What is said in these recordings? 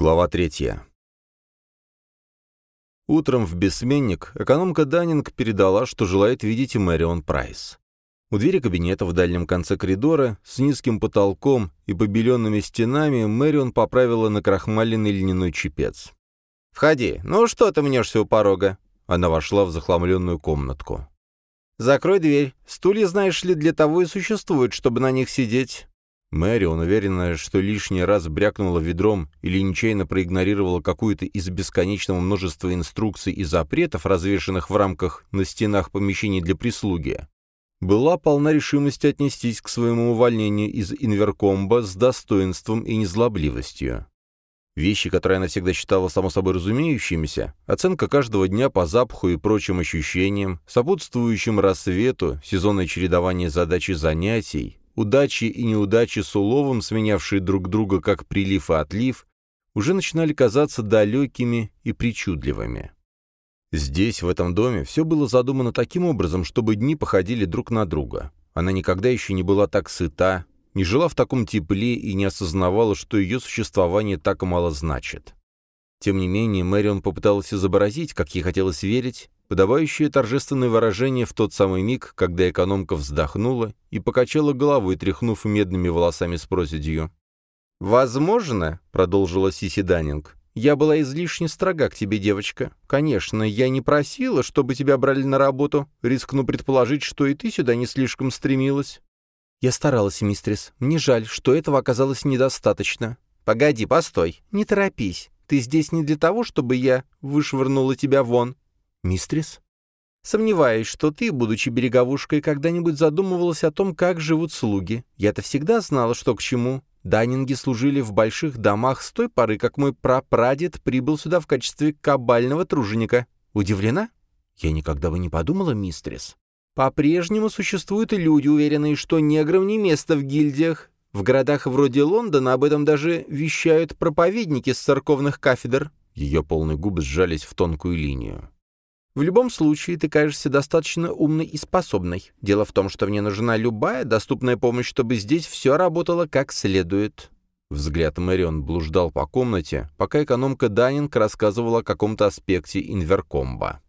Глава третья. Утром в бессменник экономка Даннинг передала, что желает видеть Мэрион Прайс. У двери кабинета в дальнем конце коридора с низким потолком и побеленными стенами Мэрион поправила на крахмаленный льняной чепец. «Входи. Ну что ты мнешься у порога?» Она вошла в захламленную комнатку. «Закрой дверь. Стулья, знаешь ли, для того и существуют, чтобы на них сидеть. Мэрион, уверенная, что лишний раз брякнула ведром или нечаянно проигнорировала какую-то из бесконечного множества инструкций и запретов, развешанных в рамках на стенах помещений для прислуги, была полна решимости отнестись к своему увольнению из Инверкомба с достоинством и незлобливостью. Вещи, которые она всегда считала само собой разумеющимися, оценка каждого дня по запаху и прочим ощущениям, сопутствующим рассвету, сезонное чередование задач и занятий, удачи и неудачи с уловом, сменявшие друг друга как прилив и отлив, уже начинали казаться далекими и причудливыми. Здесь, в этом доме, все было задумано таким образом, чтобы дни походили друг на друга. Она никогда еще не была так сыта, не жила в таком тепле и не осознавала, что ее существование так мало значит. Тем не менее, Мэрион попыталась изобразить, как ей хотелось верить, подобающее торжественное выражение в тот самый миг, когда экономка вздохнула и покачала головой, тряхнув медными волосами с проседью. «Возможно», — продолжила Сиси Даннинг, — «я была излишне строга к тебе, девочка. Конечно, я не просила, чтобы тебя брали на работу. Рискну предположить, что и ты сюда не слишком стремилась». «Я старалась, мистрис. Мне жаль, что этого оказалось недостаточно». «Погоди, постой, не торопись. Ты здесь не для того, чтобы я вышвырнула тебя вон. «Мистрис?» «Сомневаюсь, что ты, будучи береговушкой, когда-нибудь задумывалась о том, как живут слуги. Я-то всегда знала, что к чему. Даннинги служили в больших домах с той поры, как мой прапрадед прибыл сюда в качестве кабального труженика. Удивлена?» «Я никогда бы не подумала, мистрис». «По-прежнему существуют и люди, уверенные, что неграм не место в гильдиях. В городах вроде Лондона об этом даже вещают проповедники с церковных кафедр». Ее полные губы сжались в тонкую линию. В любом случае, ты кажешься достаточно умной и способной. Дело в том, что мне нужна любая доступная помощь, чтобы здесь все работало как следует». Взгляд Мэрион блуждал по комнате, пока экономка Данинг рассказывала о каком-то аспекте инверкомба.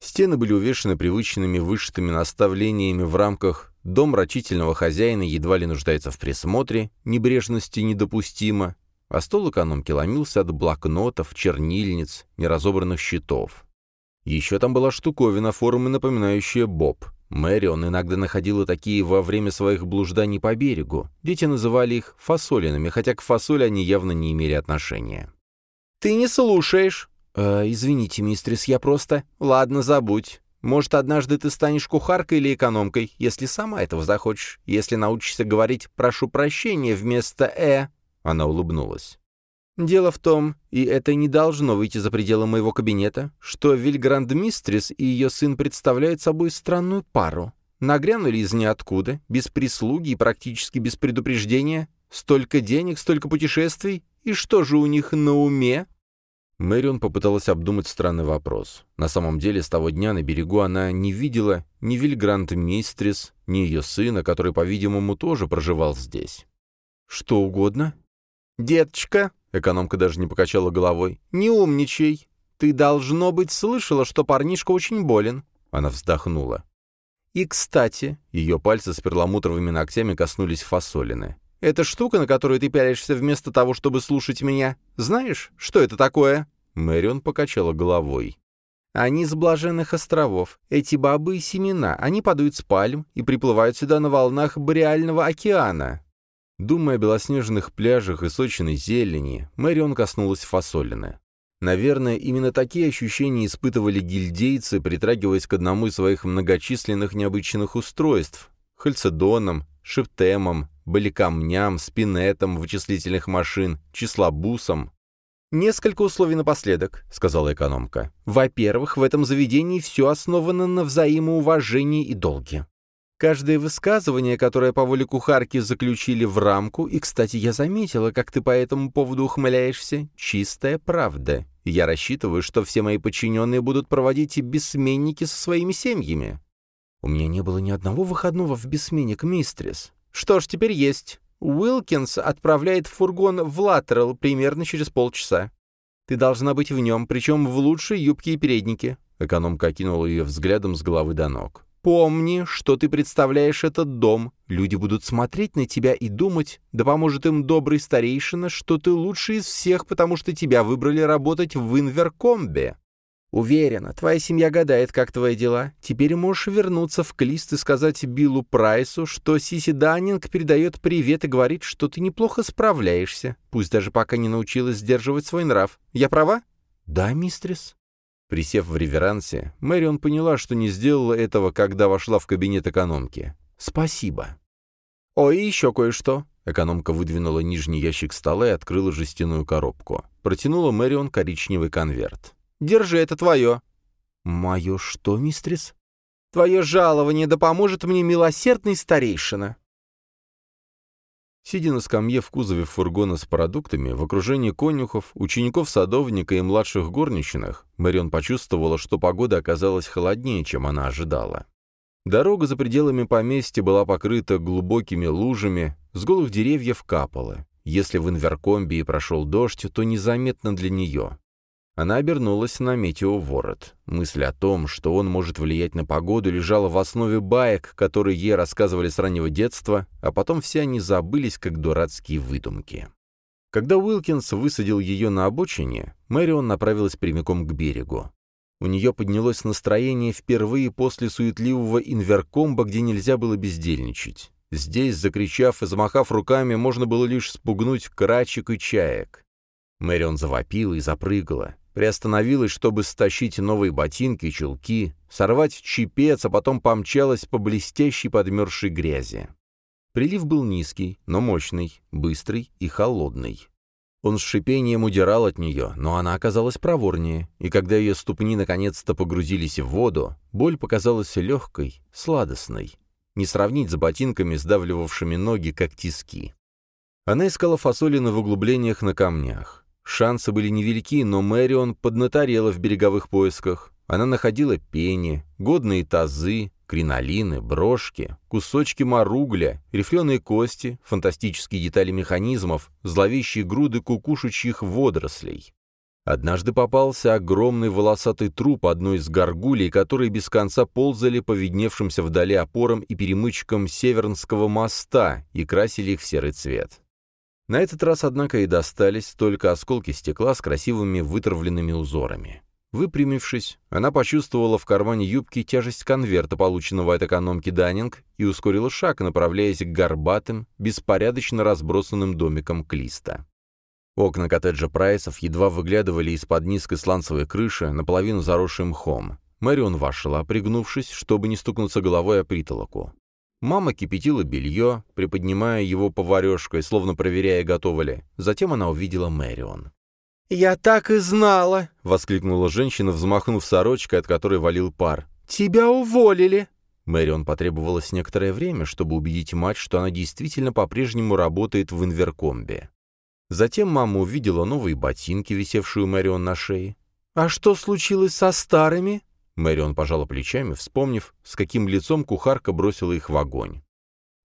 Стены были увешаны привычными вышитыми наставлениями в рамках «Дом рачительного хозяина едва ли нуждается в присмотре, небрежности недопустимо», а стол экономки ломился от блокнотов, чернильниц, неразобранных счетов. Еще там была штуковина, формы напоминающая боб. Мэрион иногда находила такие во время своих блужданий по берегу. Дети называли их фасолинами, хотя к фасоли они явно не имели отношения. «Ты не слушаешь!» э, «Извините, мистрис, я просто...» «Ладно, забудь. Может, однажды ты станешь кухаркой или экономкой, если сама этого захочешь. Если научишься говорить «прошу прощения» вместо «э». Она улыбнулась. Дело в том, и это не должно выйти за пределы моего кабинета, что Вильгранд-мистрис и ее сын представляют собой странную пару. Нагрянули из ниоткуда, без прислуги и практически без предупреждения. Столько денег, столько путешествий. И что же у них на уме? Мэрион попыталась обдумать странный вопрос. На самом деле, с того дня на берегу она не видела ни Вильгрант-мистрис, ни ее сына, который, по-видимому, тоже проживал здесь. «Что угодно?» «Деточка», Экономка даже не покачала головой. «Не умничай. Ты, должно быть, слышала, что парнишка очень болен». Она вздохнула. «И, кстати...» Ее пальцы с перламутровыми ногтями коснулись фасолины. «Эта штука, на которую ты пялишься вместо того, чтобы слушать меня, знаешь, что это такое?» Мэрион покачала головой. «Они с блаженных островов. Эти бобы и семена. Они падают с пальм и приплывают сюда на волнах Бореального океана. Думая о белоснежных пляжах и сочной зелени, Мэрион коснулась фасолины. Наверное, именно такие ощущения испытывали гильдейцы, притрагиваясь к одному из своих многочисленных необычных устройств — хальцедоном, шептемом, баликамням, спинетом вычислительных машин, числобусом. «Несколько условий напоследок», — сказала экономка. «Во-первых, в этом заведении все основано на взаимоуважении и долге. Каждое высказывание, которое по воле кухарки заключили в рамку, и, кстати, я заметила, как ты по этому поводу ухмыляешься, чистая правда. Я рассчитываю, что все мои подчиненные будут проводить и бессменники со своими семьями. У меня не было ни одного выходного в бессменник, мистрис. Что ж, теперь есть. Уилкинс отправляет фургон в Латерал примерно через полчаса. Ты должна быть в нем, причем в лучшей юбке и переднике». Экономка окинула ее взглядом с головы до ног. «Помни, что ты представляешь этот дом. Люди будут смотреть на тебя и думать, да поможет им добрый старейшина, что ты лучший из всех, потому что тебя выбрали работать в Инверкомбе. Уверена, твоя семья гадает, как твои дела. Теперь можешь вернуться в Клист и сказать Биллу Прайсу, что Сиси Даннинг передает привет и говорит, что ты неплохо справляешься, пусть даже пока не научилась сдерживать свой нрав. Я права? Да, мистрис. Присев в реверансе, Мэрион поняла, что не сделала этого, когда вошла в кабинет экономки. «Спасибо». «Ой, еще кое-что». Экономка выдвинула нижний ящик стола и открыла жестяную коробку. Протянула Мэрион коричневый конверт. Держи, это твое». «Мое что, мистрис?» «Твое жалование, да поможет мне милосердный старейшина». Сидя на скамье в кузове фургона с продуктами, в окружении конюхов, учеников садовника и младших горничных, Мэрион почувствовала, что погода оказалась холоднее, чем она ожидала. Дорога за пределами поместья была покрыта глубокими лужами, с голых деревьев капало. Если в Инверкомбе и прошел дождь, то незаметно для нее. Она обернулась на метеоворот. Мысль о том, что он может влиять на погоду, лежала в основе баек, которые ей рассказывали с раннего детства, а потом все они забылись, как дурацкие выдумки. Когда Уилкинс высадил ее на обочине, Мэрион направилась прямиком к берегу. У нее поднялось настроение впервые после суетливого инверкомба, где нельзя было бездельничать. Здесь, закричав и замахав руками, можно было лишь спугнуть крачек и чаек. Мэрион завопила и запрыгала приостановилась, чтобы стащить новые ботинки и чулки, сорвать чепец, а потом помчалась по блестящей подмерзшей грязи. Прилив был низкий, но мощный, быстрый и холодный. Он с шипением удирал от нее, но она оказалась проворнее, и когда ее ступни наконец-то погрузились в воду, боль показалась легкой, сладостной. Не сравнить с ботинками, сдавливавшими ноги, как тиски. Она искала фасолины в углублениях на камнях. Шансы были невелики, но Мэрион поднаторела в береговых поисках. Она находила пени, годные тазы, кринолины, брошки, кусочки маругля, рифленые кости, фантастические детали механизмов, зловещие груды кукушечьих водорослей. Однажды попался огромный волосатый труп одной из горгулей, которые без конца ползали по видневшимся вдали опорам и перемычкам Севернского моста и красили их в серый цвет. На этот раз, однако, и достались только осколки стекла с красивыми вытравленными узорами. Выпрямившись, она почувствовала в кармане юбки тяжесть конверта, полученного от экономки Даннинг, и ускорила шаг, направляясь к горбатым, беспорядочно разбросанным домикам Клиста. Окна коттеджа Прайсов едва выглядывали из-под низкой сланцевой крыши, наполовину заросшим мхом. Мэрион вошла, пригнувшись, чтобы не стукнуться головой о притолоку. Мама кипятила белье, приподнимая его поварешкой, словно проверяя, готово ли. Затем она увидела Мэрион. «Я так и знала!» — воскликнула женщина, взмахнув сорочкой, от которой валил пар. «Тебя уволили!» Мэрион потребовалось некоторое время, чтобы убедить мать, что она действительно по-прежнему работает в инверкомбе. Затем мама увидела новые ботинки, висевшие у Мэрион на шее. «А что случилось со старыми?» Мэрион пожала плечами, вспомнив, с каким лицом кухарка бросила их в огонь.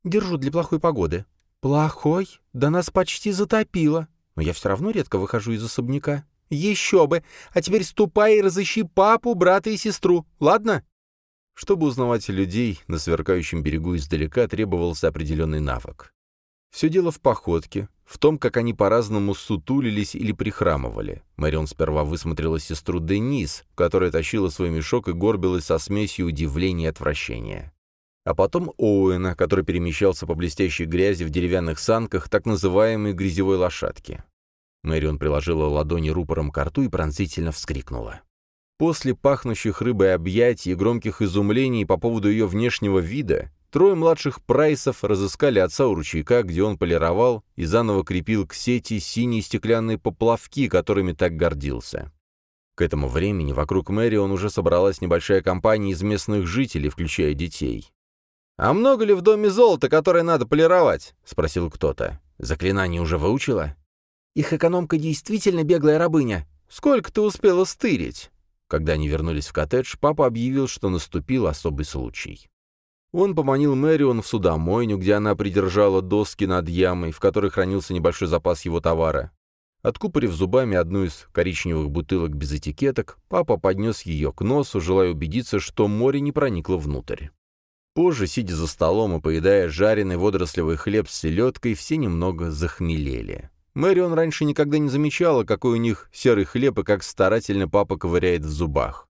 «Держу для плохой погоды». «Плохой? Да нас почти затопило. Но я все равно редко выхожу из особняка». «Еще бы! А теперь ступай и разыщи папу, брата и сестру, ладно?» Чтобы узнавать людей на сверкающем берегу издалека, требовался определенный навык. Все дело в походке, в том, как они по-разному сутулились или прихрамывали. Мэрион сперва высмотрела сестру Денис, которая тащила свой мешок и горбилась со смесью удивления и отвращения. А потом Оуэна, который перемещался по блестящей грязи в деревянных санках так называемой грязевой лошадки. Мэрион приложила ладони рупором к рту и пронзительно вскрикнула. После пахнущих рыбой объятий и громких изумлений по поводу ее внешнего вида, Трое младших прайсов разыскали отца у ручейка, где он полировал и заново крепил к сети синие стеклянные поплавки, которыми так гордился. К этому времени вокруг Мэри он уже собралась небольшая компания из местных жителей, включая детей. «А много ли в доме золота, которое надо полировать?» — спросил кто-то. «Заклинание уже выучила?» «Их экономка действительно беглая рабыня. Сколько ты успела стырить?» Когда они вернулись в коттедж, папа объявил, что наступил особый случай. Он поманил Мэрион в судомойню, где она придержала доски над ямой, в которой хранился небольшой запас его товара. Откупорив зубами одну из коричневых бутылок без этикеток, папа поднес ее к носу, желая убедиться, что море не проникло внутрь. Позже, сидя за столом и поедая жареный водорослевый хлеб с селедкой, все немного захмелели. Мэрион раньше никогда не замечала, какой у них серый хлеб и как старательно папа ковыряет в зубах.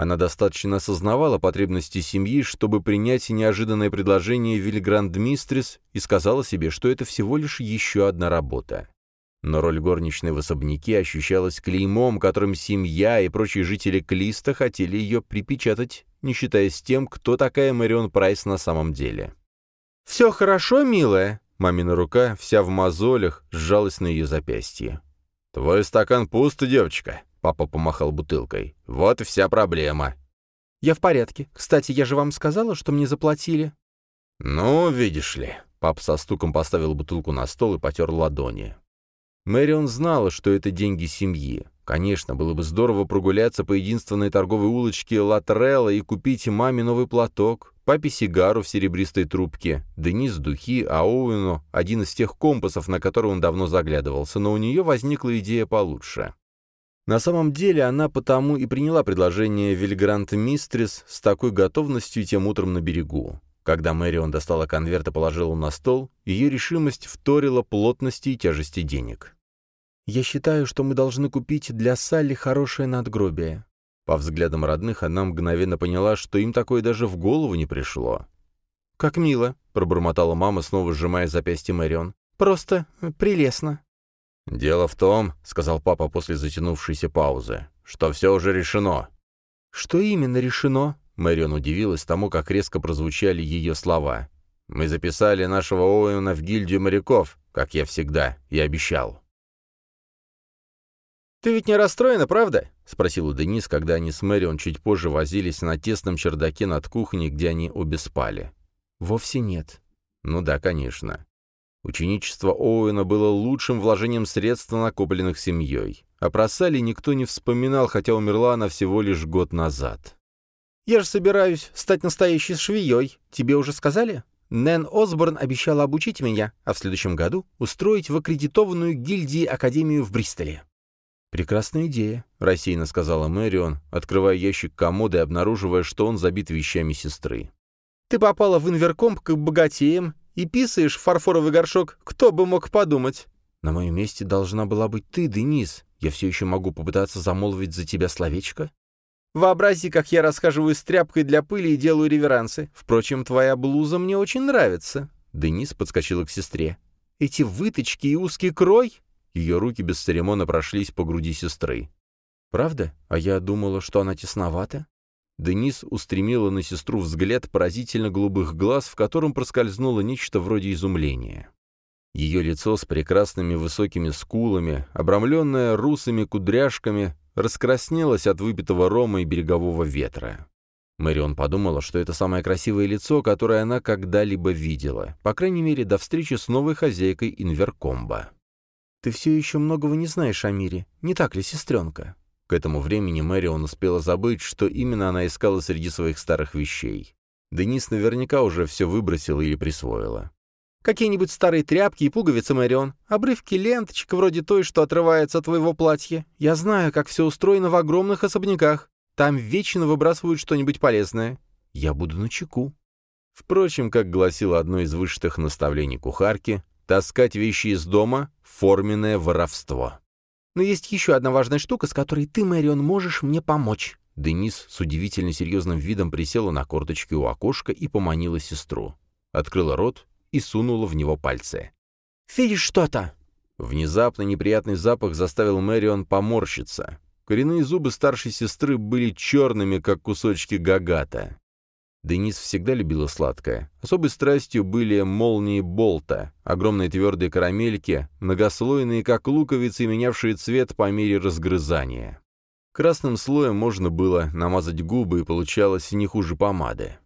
Она достаточно осознавала потребности семьи, чтобы принять неожиданное предложение Вильгранд Мистрис и сказала себе, что это всего лишь еще одна работа. Но роль горничной в особняке ощущалась клеймом, которым семья и прочие жители Клиста хотели ее припечатать, не считаясь тем, кто такая Мэрион Прайс на самом деле. «Все хорошо, милая?» Мамина рука, вся в мозолях, сжалась на ее запястье. «Твой стакан пуст, девочка», — папа помахал бутылкой. «Вот и вся проблема». «Я в порядке. Кстати, я же вам сказала, что мне заплатили». «Ну, видишь ли». Пап со стуком поставил бутылку на стол и потер ладони. Мэрион знала, что это деньги семьи. Конечно, было бы здорово прогуляться по единственной торговой улочке Латрелла и купить маме новый платок, папе сигару в серебристой трубке, Денис духи, а Оуэну один из тех компасов, на который он давно заглядывался, но у нее возникла идея получше. На самом деле она потому и приняла предложение Вильгрант Мистрис с такой готовностью тем утром на берегу. Когда Мэрион достала конверт и положила на стол, ее решимость вторила плотности и тяжести денег. «Я считаю, что мы должны купить для Салли хорошее надгробие». По взглядам родных она мгновенно поняла, что им такое даже в голову не пришло. «Как мило», — пробормотала мама, снова сжимая запястье Мэрион. «Просто прелестно». «Дело в том», — сказал папа после затянувшейся паузы, — «что все уже решено». «Что именно решено?» Мэрион удивилась тому, как резко прозвучали ее слова. «Мы записали нашего Оуэна в гильдию моряков, как я всегда и обещал». «Ты ведь не расстроена, правда?» — спросила Денис, когда они с Мэрион чуть позже возились на тесном чердаке над кухней, где они обе спали. «Вовсе нет». «Ну да, конечно». Ученичество Оуэна было лучшим вложением средств, накопленных семьей. А про Салли никто не вспоминал, хотя умерла она всего лишь год назад. «Я же собираюсь стать настоящей швеей. Тебе уже сказали?» Нэн Осборн обещала обучить меня, а в следующем году устроить в аккредитованную гильдии Академию в Бристоле. «Прекрасная идея», — рассеянно сказала Мэрион, открывая ящик комода и обнаруживая, что он забит вещами сестры. «Ты попала в инверкомп к богатеям и писаешь в фарфоровый горшок. Кто бы мог подумать?» «На моем месте должна была быть ты, Денис. Я все еще могу попытаться замолвить за тебя словечко?» «Вообрази, как я расхаживаю с тряпкой для пыли и делаю реверансы. Впрочем, твоя блуза мне очень нравится». Денис подскочила к сестре. «Эти выточки и узкий крой?» Ее руки без церемона прошлись по груди сестры. «Правда? А я думала, что она тесновата?» Денис устремила на сестру взгляд поразительно голубых глаз, в котором проскользнуло нечто вроде изумления. Ее лицо с прекрасными высокими скулами, обрамленное русыми кудряшками, раскраснелось от выпитого рома и берегового ветра. Мэрион подумала, что это самое красивое лицо, которое она когда-либо видела, по крайней мере, до встречи с новой хозяйкой Инверкомба. «Ты все еще многого не знаешь о мире, не так ли, сестренка?» К этому времени Мэрион успела забыть, что именно она искала среди своих старых вещей. Денис наверняка уже все выбросила или присвоила. «Какие-нибудь старые тряпки и пуговицы, Мэрион, обрывки ленточек вроде той, что отрывается от твоего платья. Я знаю, как все устроено в огромных особняках. Там вечно выбрасывают что-нибудь полезное. Я буду на чеку». Впрочем, как гласило одно из вышитых наставлений кухарки, Таскать вещи из дома — форменное воровство. Но есть еще одна важная штука, с которой ты, Мэрион, можешь мне помочь. Денис с удивительно серьезным видом присела на корточки у окошка и поманила сестру. Открыла рот и сунула в него пальцы. «Видишь что-то?» Внезапно неприятный запах заставил Мэрион поморщиться. Коренные зубы старшей сестры были черными, как кусочки гагата. Денис всегда любила сладкое. Особой страстью были молнии болта, огромные твердые карамельки, многослойные, как луковицы, менявшие цвет по мере разгрызания. Красным слоем можно было намазать губы, и получалось не хуже помады.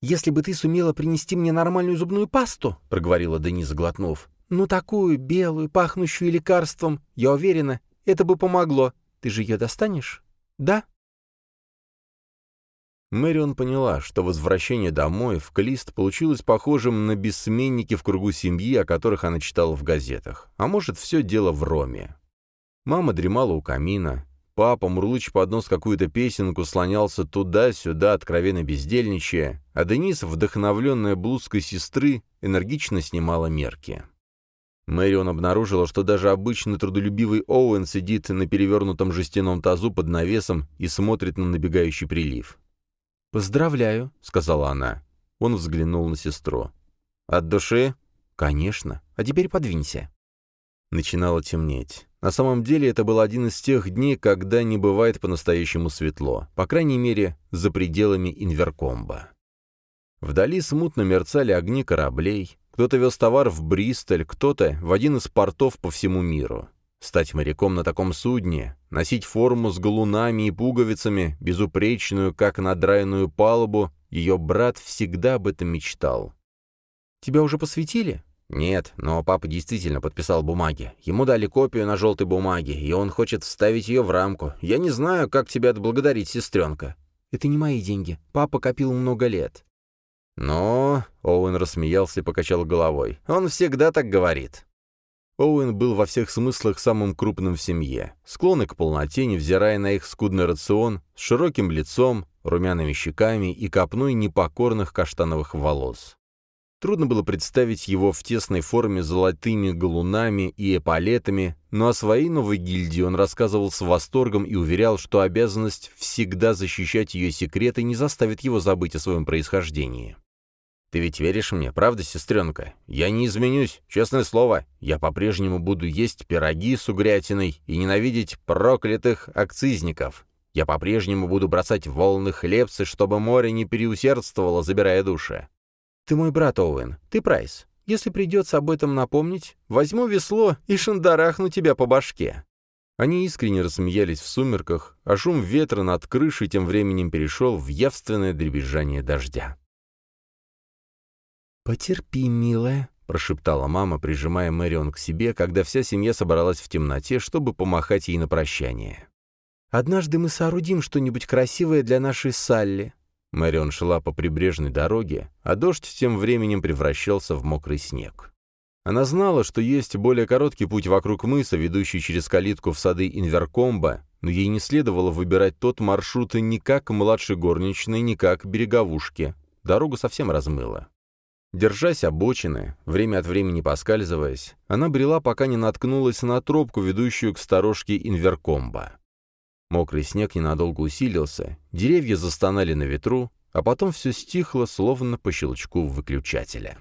«Если бы ты сумела принести мне нормальную зубную пасту», — проговорила Денис, глотнув, «ну такую, белую, пахнущую лекарством, я уверена, это бы помогло. Ты же ее достанешь? Да?» Мэрион поняла, что возвращение домой в Клист получилось похожим на бессменники в кругу семьи, о которых она читала в газетах. А может, все дело в Роме. Мама дремала у камина. Папа, мурлыч под нос какую-то песенку, слонялся туда-сюда, откровенно бездельничая, а Денис, вдохновленная блузкой сестры, энергично снимала мерки. Мэрион обнаружила, что даже обычно трудолюбивый Оуэн сидит на перевернутом жестяном тазу под навесом и смотрит на набегающий прилив. «Поздравляю», — сказала она. Он взглянул на сестру. «От души?» «Конечно. А теперь подвинься». Начинало темнеть. На самом деле это был один из тех дней, когда не бывает по-настоящему светло, по крайней мере, за пределами Инверкомба. Вдали смутно мерцали огни кораблей, кто-то вез товар в Бристоль, кто-то в один из портов по всему миру. Стать моряком на таком судне, носить форму с галунами и пуговицами, безупречную, как надраенную палубу, ее брат всегда об этом мечтал. «Тебя уже посвятили?» «Нет, но папа действительно подписал бумаги. Ему дали копию на желтой бумаге, и он хочет вставить ее в рамку. Я не знаю, как тебя отблагодарить, сестренка». «Это не мои деньги. Папа копил много лет». «Но...» — Оуэн рассмеялся и покачал головой. «Он всегда так говорит». Оуэн был во всех смыслах самым крупным в семье, склонный к полноте, невзирая на их скудный рацион, с широким лицом, румяными щеками и копной непокорных каштановых волос. Трудно было представить его в тесной форме с золотыми галунами и эполетами, но о своей новой гильдии он рассказывал с восторгом и уверял, что обязанность всегда защищать ее секреты не заставит его забыть о своем происхождении. Ты ведь веришь мне, правда, сестренка? Я не изменюсь, честное слово. Я по-прежнему буду есть пироги с угрятиной и ненавидеть проклятых акцизников. Я по-прежнему буду бросать волны хлебцы, чтобы море не переусердствовало, забирая души. Ты мой брат, Оуэн. Ты Прайс. Если придется об этом напомнить, возьму весло и шандарахну тебя по башке». Они искренне рассмеялись в сумерках, а шум ветра над крышей тем временем перешел в явственное дребезжание дождя. «Потерпи, милая», — прошептала мама, прижимая Мэрион к себе, когда вся семья собралась в темноте, чтобы помахать ей на прощание. «Однажды мы соорудим что-нибудь красивое для нашей Салли». Мэрион шла по прибрежной дороге, а дождь тем временем превращался в мокрый снег. Она знала, что есть более короткий путь вокруг мыса, ведущий через калитку в сады Инверкомба, но ей не следовало выбирать тот маршрут ни как младшей горничной, ни как береговушки. Дорогу совсем размыло. Держась обочины, время от времени поскальзываясь, она брела, пока не наткнулась на тропку, ведущую к сторожке Инверкомба. Мокрый снег ненадолго усилился, деревья застонали на ветру, а потом все стихло, словно по щелчку выключателя.